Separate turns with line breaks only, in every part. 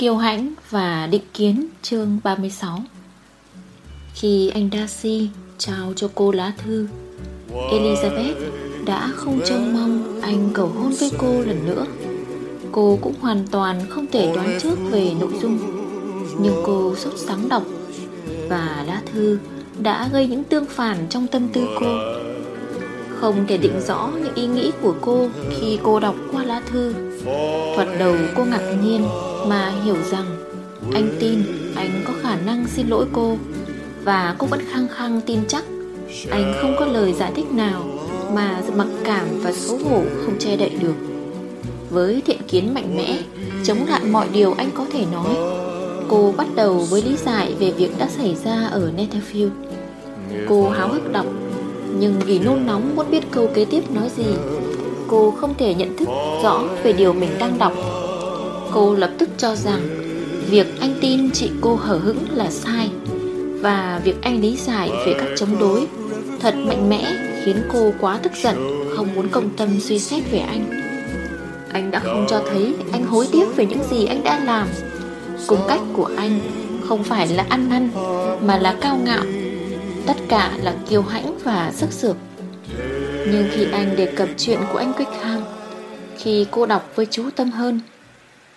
Kiêu hãnh và định kiến chương 36 Khi anh Darcy trao cho cô lá thư, Elizabeth đã không trông mong anh cầu hôn với cô lần nữa. Cô cũng hoàn toàn không thể đoán trước về nội dung, Nhưng cô sốt sắng đọc Và lá thư đã gây những tương phản trong tâm tư cô. Không thể định rõ những ý nghĩ của cô khi cô đọc qua lá thư. Thoạt đầu cô ngạc nhiên mà hiểu rằng Anh tin anh có khả năng xin lỗi cô Và cô vẫn khăng khăng tin chắc Anh không có lời giải thích nào Mà mặc cảm và xấu hổ không che đậy được. Với thiện kiến mạnh mẽ, Chống lại mọi điều anh có thể nói, Cô bắt đầu với lý giải về việc đã xảy ra ở Netherfield. Cô háo hức đọc nhưng vì nôn nóng muốn biết câu kế tiếp nói gì, Cô không thể nhận thức rõ về điều mình đang đọc. Cô lập tức cho rằng Việc anh tin chị cô hở hững là sai Và việc anh lý giải về các chống đối Thật mạnh mẽ khiến cô quá tức giận, Không muốn công tâm suy xét về anh. Anh đã không cho thấy anh hối tiếc về những gì anh đã làm. Cùng cách của anh không phải là ăn năn Mà là cao ngạo. Tất cả là kiêu hãnh và sức sược. Nhưng khi anh đề cập chuyện của anh Quickham Khi cô đọc với chú tâm hơn,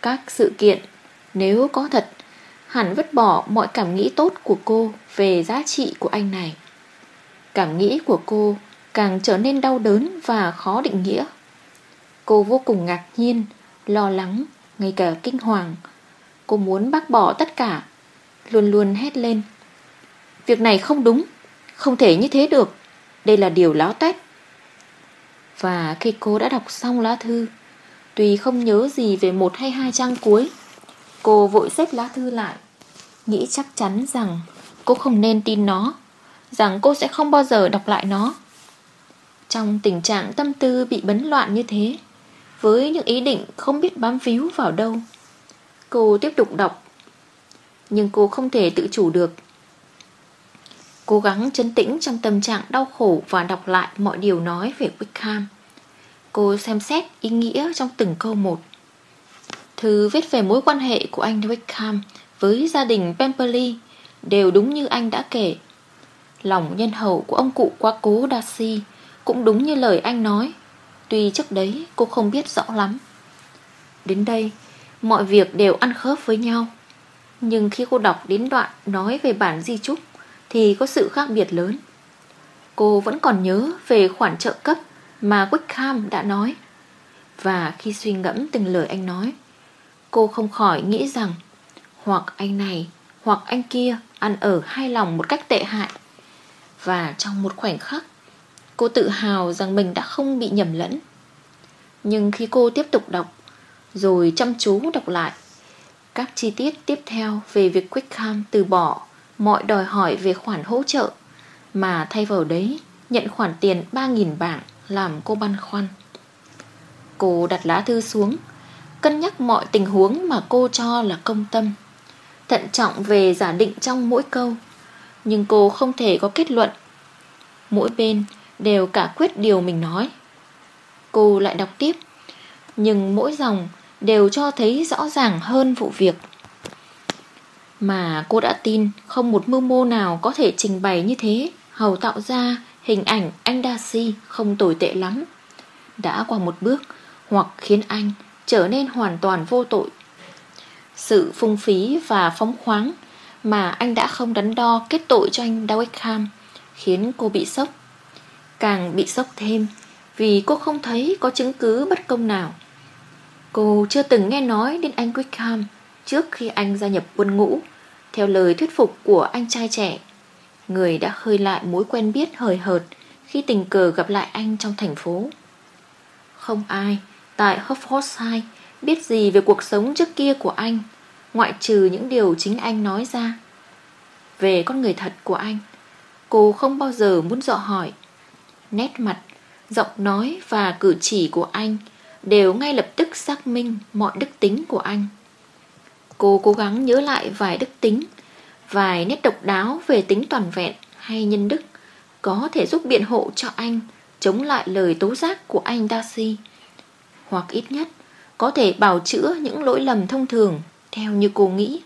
Các sự kiện, Nếu có thật, Hẳn vứt bỏ mọi cảm nghĩ tốt của cô Về giá trị của anh này. Cảm nghĩ của cô Càng trở nên đau đớn và khó định nghĩa. Cô vô cùng ngạc nhiên, Lo lắng, Ngay cả kinh hoàng. Cô muốn bác bỏ tất cả, Luôn luôn hét lên. Việc này không đúng. Không thể như thế được. Đây là điều láo tét. Và khi cô đã đọc xong lá thư, Tuy không nhớ gì về một hay hai trang cuối, Cô vội xếp lá thư lại, Nghĩ chắc chắn rằng Cô không nên tin nó, Rằng cô sẽ không bao giờ đọc lại nó. Trong tình trạng tâm tư bị bấn loạn như thế, Với những ý định không biết bám víu vào đâu, Cô tiếp tục đọc. Nhưng cô không thể tự chủ được. Cố gắng chấn tĩnh trong tâm trạng đau khổ Và đọc lại mọi điều nói về Wickham Cô xem xét ý nghĩa trong từng câu một. Thư viết về mối quan hệ của anh Wickham Với gia đình Pemberley Đều đúng như anh đã kể. Lòng nhân hậu của ông cụ quá cố Darcy Cũng đúng như lời anh nói, Tuy trước đấy cô không biết rõ lắm. Đến đây, Mọi việc đều ăn khớp với nhau. Nhưng khi cô đọc đến đoạn nói về bản di trúc thì có sự khác biệt lớn. Cô vẫn còn nhớ về khoản trợ cấp mà Wickham đã nói. Và khi suy ngẫm từng lời anh nói, Cô không khỏi nghĩ rằng Hoặc anh này hoặc anh kia ăn ở hai lòng một cách tệ hại. Và trong một khoảnh khắc, Cô tự hào rằng mình đã không bị nhầm lẫn. Nhưng khi cô tiếp tục đọc, rồi chăm chú đọc lại, Các chi tiết tiếp theo về việc Quickham từ bỏ Mọi đòi hỏi về khoản hỗ trợ. Mà thay vào đấy, Nhận khoản tiền 3.000 bảng Làm cô băn khoăn. Cô đặt lá thư xuống, Cân nhắc mọi tình huống mà cô cho là công tâm. Thận trọng về giả định trong mỗi câu, Nhưng cô không thể có kết luận. Mỗi bên đều cả quyết điều mình nói. Cô lại đọc tiếp, Nhưng mỗi dòng đều cho thấy rõ ràng hơn vụ việc. Mà cô đã tin không một mưu mô nào có thể trình bày như thế, hầu tạo ra hình ảnh anh Darcy không tồi tệ lắm. Đã qua một bước hoặc khiến anh trở nên hoàn toàn vô tội. Sự phung phí và phóng khoáng mà anh đã không đắn đo kết tội cho anh Dawickham khiến cô bị sốc. Càng bị sốc thêm vì cô không thấy có chứng cứ bất công nào. Cô chưa từng nghe nói đến anh Wickham trước khi anh gia nhập quân ngũ, theo lời thuyết phục của anh trai trẻ. Người đã khơi lại mối quen biết hời hợt khi tình cờ gặp lại anh trong thành phố. Không ai tại Hertfordshire biết gì về cuộc sống trước kia của anh, ngoại trừ những điều chính anh nói ra. Về con người thật của anh, cô không bao giờ muốn dọ hỏi. Nét mặt, giọng nói và cử chỉ của anh – đều ngay lập tức xác minh mọi đức tính của anh. Cô cố gắng nhớ lại vài đức tính, vài nét độc đáo về tính toàn vẹn hay nhân đức có thể giúp biện hộ cho anh chống lại lời tố giác của anh Darcy. Hoặc ít nhất có thể bảo chữa những lỗi lầm thông thường theo như cô nghĩ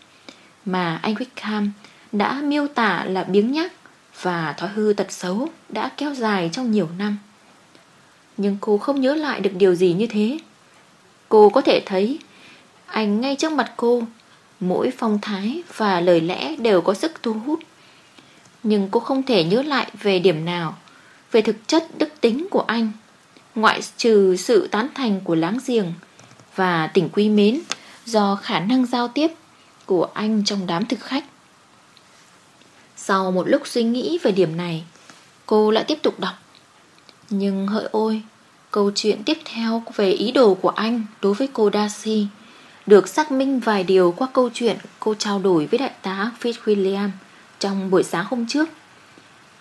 Mà anh Wickham đã miêu tả là biếng nhác Và thói hư tật xấu đã kéo dài trong nhiều năm Nhưng cô không nhớ lại được điều gì như thế Cô có thể thấy Anh ngay trước mặt cô Mỗi phong thái và lời lẽ đều có sức thu hút. Nhưng cô không thể nhớ lại về điểm nào, Về thực chất đức tính của anh, Ngoại trừ sự tán thành của láng giềng Và tình quý mến Do khả năng giao tiếp của anh trong đám thực khách. Sau một lúc suy nghĩ về điểm này, Cô lại tiếp tục đọc. Nhưng hỡi ôi, Câu chuyện tiếp theo về ý đồ của anh đối với cô Darcy được xác minh vài điều qua câu chuyện cô trao đổi với đại tá Fitzwilliam trong buổi sáng hôm trước.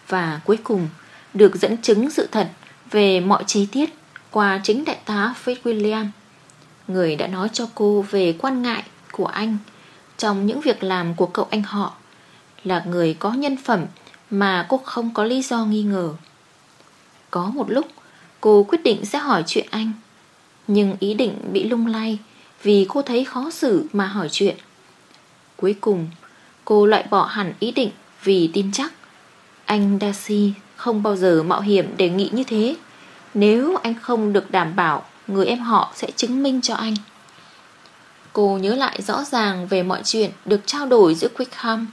Và cuối cùng được dẫn chứng sự thật về mọi chi tiết qua chính đại tá Fitzwilliam, người đã nói cho cô về quan ngại của anh trong những việc làm của cậu anh họ, là người có nhân phẩm mà cô không có lý do nghi ngờ. Có một lúc cô quyết định sẽ hỏi chuyện anh, nhưng ý định bị lung lay vì cô thấy khó xử mà hỏi chuyện. Cuối cùng, cô loại bỏ hẳn ý định vì tin chắc anh Darcy không bao giờ mạo hiểm đề nghị như thế nếu anh không được đảm bảo người em họ sẽ chứng minh cho anh. Cô nhớ lại rõ ràng về mọi chuyện được trao đổi giữa Quickham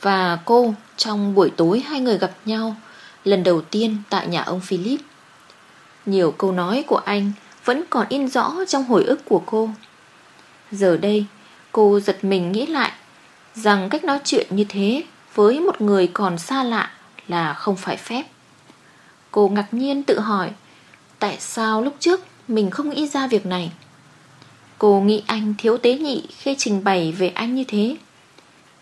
và cô trong buổi tối hai người gặp nhau lần đầu tiên tại nhà ông Philip. Nhiều câu nói của anh vẫn còn in rõ trong hồi ức của cô. Giờ đây, cô giật mình nghĩ lại Rằng cách nói chuyện như thế Với một người còn xa lạ Là không phải phép. Cô ngạc nhiên tự hỏi, Tại sao lúc trước Mình không nghĩ ra việc này? Cô nghĩ anh thiếu tế nhị Khi trình bày về anh như thế.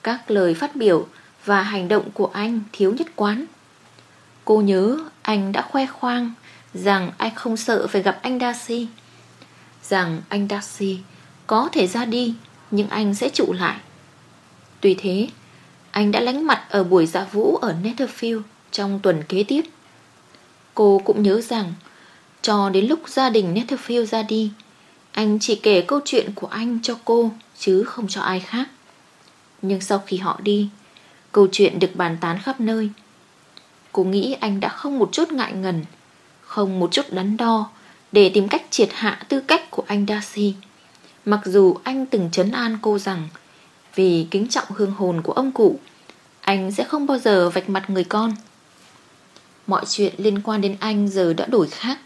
Các lời phát biểu Và hành động của anh thiếu nhất quán. Cô nhớ anh đã khoe khoang Rằng anh không sợ phải gặp anh Darcy, Rằng anh Darcy có thể ra đi, Nhưng anh sẽ trụ lại. Tuy thế, Anh đã lánh mặt ở buổi dạ vũ ở Netherfield Trong tuần kế tiếp. Cô cũng nhớ rằng, Cho đến lúc gia đình Netherfield ra đi, Anh chỉ kể câu chuyện của anh cho cô, Chứ không cho ai khác. Nhưng sau khi họ đi, Câu chuyện được bàn tán khắp nơi. Cô nghĩ anh đã không một chút ngại ngần, Không một chút đắn đo Để tìm cách triệt hạ tư cách của anh Darcy. Mặc dù anh từng chấn an cô rằng, Vì kính trọng hương hồn của ông cụ, Anh sẽ không bao giờ vạch mặt người con. Mọi chuyện liên quan đến anh giờ đã đổi khác.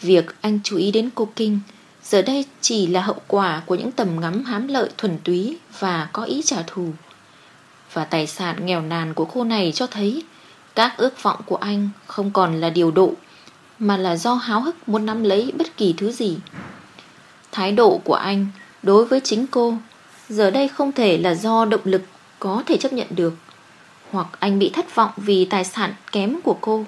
Việc anh chú ý đến cô Kinh Giờ đây chỉ là hậu quả của những tầm ngắm hám lợi thuần túy Và có ý trả thù. Và tài sản nghèo nàn của cô này cho thấy Các ước vọng của anh không còn là điều độ, Mà là do háo hức muốn nắm lấy bất kỳ thứ gì. Thái độ của anh đối với chính cô giờ đây không thể là do động lực có thể chấp nhận được. Hoặc anh bị thất vọng vì tài sản kém của cô.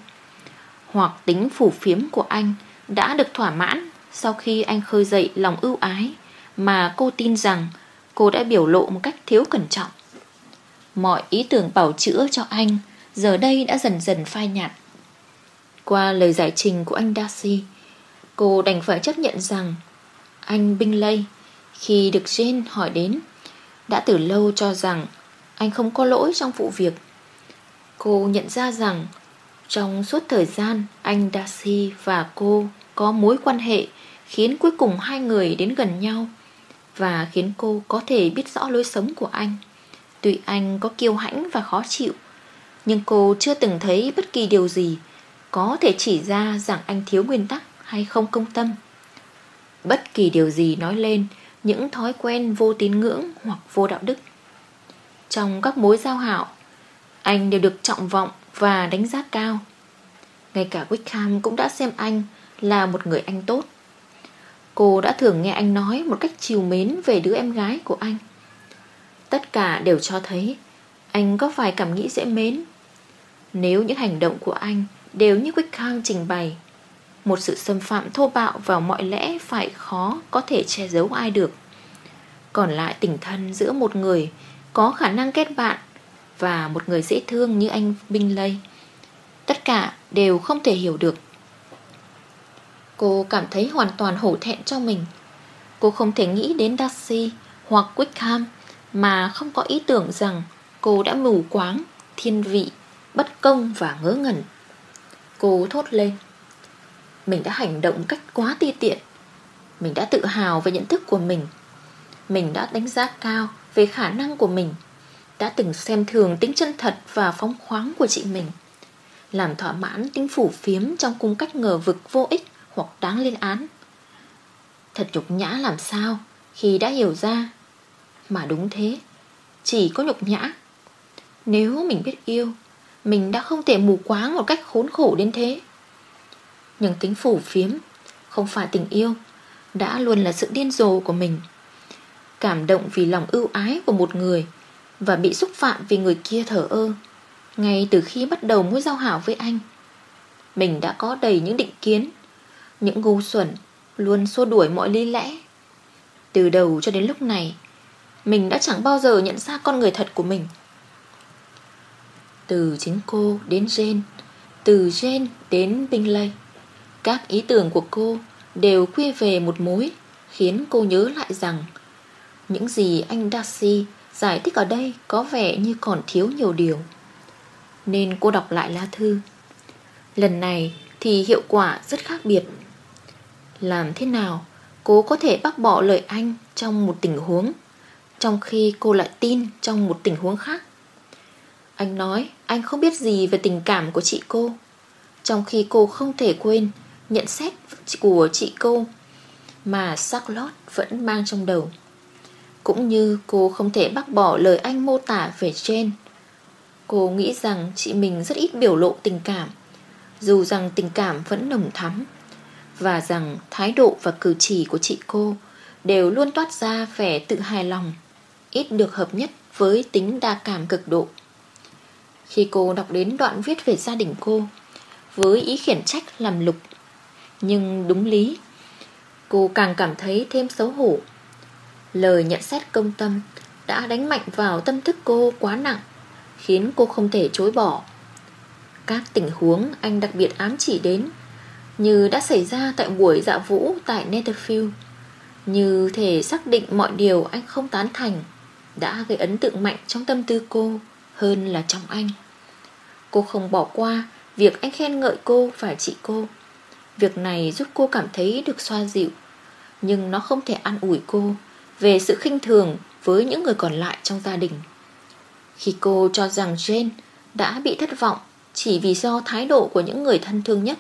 Hoặc tính phủ phiếm của anh đã được thỏa mãn sau khi anh khơi dậy lòng ưu ái mà cô tin rằng cô đã biểu lộ một cách thiếu cẩn trọng. Mọi ý tưởng bảo chữa cho anh giờ đây đã dần dần phai nhạt. Qua lời giải trình của anh Darcy, cô đành phải chấp nhận rằng anh Bingley Khi được Jane hỏi đến, Đã từ lâu cho rằng Anh không có lỗi trong vụ việc. Cô nhận ra rằng Trong suốt thời gian Anh Darcy và cô Có mối quan hệ Khiến cuối cùng hai người đến gần nhau Và khiến cô có thể biết rõ lối sống của anh. Tuy anh có kiêu hãnh và khó chịu, Nhưng cô chưa từng thấy bất kỳ điều gì Có thể chỉ ra rằng anh thiếu nguyên tắc hay không công tâm. Bất kỳ điều gì nói lên Những thói quen vô tín ngưỡng Hoặc vô đạo đức. Trong các mối giao hảo, Anh đều được trọng vọng và đánh giá cao. Ngay cả Wickham cũng đã xem anh Là một người anh tốt. Cô đã thường nghe anh nói Một cách chiều mến về đứa em gái của anh. Tất cả đều cho thấy Anh có vài cảm nghĩ dễ mến. Nếu những hành động của anh Đều như Wickham trình bày một sự xâm phạm thô bạo vào mọi lẽ phải khó có thể che giấu ai được Còn lại tình thân giữa một người có khả năng kết bạn Và một người dễ thương như anh binh lây Tất cả đều không thể hiểu được Cô cảm thấy hoàn toàn hổ thẹn cho mình Cô không thể nghĩ đến Darcy hoặc Wickham mà không có ý tưởng rằng cô đã mù quáng, thiên vị, bất công và ngớ ngẩn. Cô thốt lên. Mình đã hành động cách quá ti tiện. Mình đã tự hào về nhận thức của mình. Mình đã đánh giá cao về khả năng của mình. Đã từng xem thường tính chân thật và phóng khoáng của chị mình. Làm thỏa mãn tính phủ phiếm trong cung cách ngờ vực vô ích hoặc đáng lên án. Thật nhục nhã làm sao khi đã hiểu ra. Mà đúng thế, chỉ có nhục nhã. Nếu mình biết yêu, mình đã không thể mù quáng một cách khốn khổ đến thế. Nhưng tính phủ phiếm, không phải tình yêu, đã luôn là sự điên rồ của mình. Cảm động vì lòng ưu ái của một người và bị xúc phạm vì người kia thở ơ. Ngay từ khi bắt đầu mối giao hảo với anh, mình đã có đầy những định kiến, những ngu xuẩn luôn xua đuổi mọi lý lẽ. Từ đầu cho đến lúc này, mình đã chẳng bao giờ nhận ra con người thật của mình. Từ chính cô đến Jane, từ Jane đến Bingley, các ý tưởng của cô đều quy về một mối, khiến cô nhớ lại rằng những gì anh Darcy giải thích ở đây có vẻ như còn thiếu nhiều điều. Nên cô đọc lại lá thư. Lần này thì hiệu quả rất khác biệt. Làm thế nào cô có thể bác bỏ lời anh trong một tình huống Trong khi cô lại tin trong một tình huống khác Anh nói anh không biết gì về tình cảm của chị cô Trong khi cô không thể quên nhận xét của chị cô Mà Charlotte vẫn mang trong đầu Cũng như cô không thể bác bỏ lời anh mô tả về Jane Cô nghĩ rằng chị mình rất ít biểu lộ tình cảm Dù rằng tình cảm vẫn nồng thắm và rằng thái độ và cử chỉ của chị cô đều luôn toát ra vẻ tự hài lòng, ít được hợp nhất với tính đa cảm cực độ. Khi cô đọc đến đoạn viết về gia đình cô, với ý khiển trách làm lục, nhưng đúng lý, cô càng cảm thấy thêm xấu hổ. Lời nhận xét công tâm đã đánh mạnh vào tâm thức cô quá nặng, khiến cô không thể chối bỏ. Các tình huống anh đặc biệt ám chỉ đến như đã xảy ra tại buổi dạ vũ tại Netherfield Như thể xác định mọi điều anh không tán thành Đã gây ấn tượng mạnh trong tâm tư cô Hơn là trong anh Cô không bỏ qua Việc anh khen ngợi cô và chị cô Việc này giúp cô cảm thấy được xoa dịu Nhưng nó không thể an ủi cô Về sự khinh thường với những người còn lại trong gia đình Khi cô cho rằng Jane đã bị thất vọng Chỉ vì do thái độ của những người thân thương nhất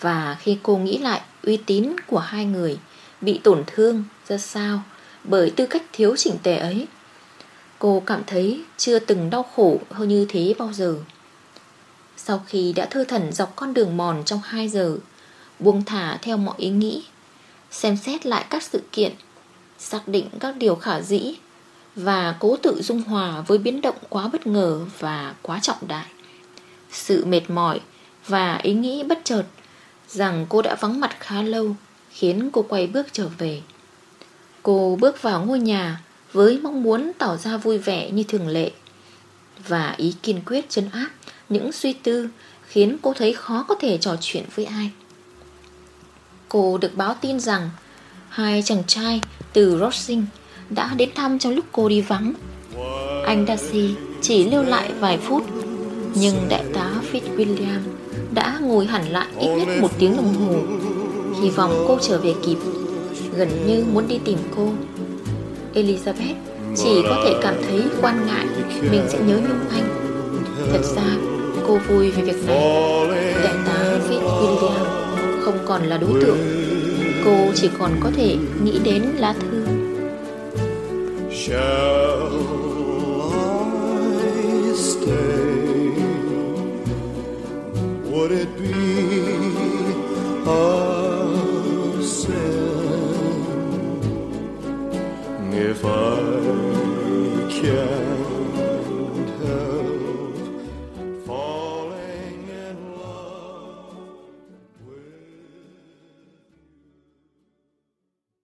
và khi cô nghĩ lại uy tín của hai người bị tổn thương ra sao bởi tư cách thiếu chỉnh tề ấy, cô cảm thấy chưa từng đau khổ hơn như thế bao giờ. Sau khi đã thơ thần dọc con đường mòn trong 2 giờ, buông thả theo mọi ý nghĩ, xem xét lại các sự kiện, xác định các điều khả dĩ và cố tự dung hòa với biến động quá bất ngờ và quá trọng đại. Sự mệt mỏi và ý nghĩ bất chợt rằng cô đã vắng mặt khá lâu khiến cô quay bước trở về. Cô bước vào ngôi nhà với mong muốn tỏ ra vui vẻ như thường lệ và ý kiên quyết chấn áp những suy tư khiến cô thấy khó có thể trò chuyện với ai. Cô được báo tin rằng hai chàng trai từ Rossing đã đến thăm trong lúc cô đi vắng. Anh Darcy chỉ lưu lại vài phút, nhưng đại tá Fitzwilliam đã ngồi hẳn lại ít nhất một tiếng đồng hồ. Hy vọng cô trở về kịp, Gần như muốn đi tìm cô. Elizabeth chỉ có thể cảm thấy quan ngại, Mình sẽ nhớ nhung anh. Thật ra, cô vui về việc này. Đại tá Fitzwilliam không còn là đối tượng. Cô chỉ còn có thể nghĩ đến lá thư. Shall I stay? would it be a sin if I can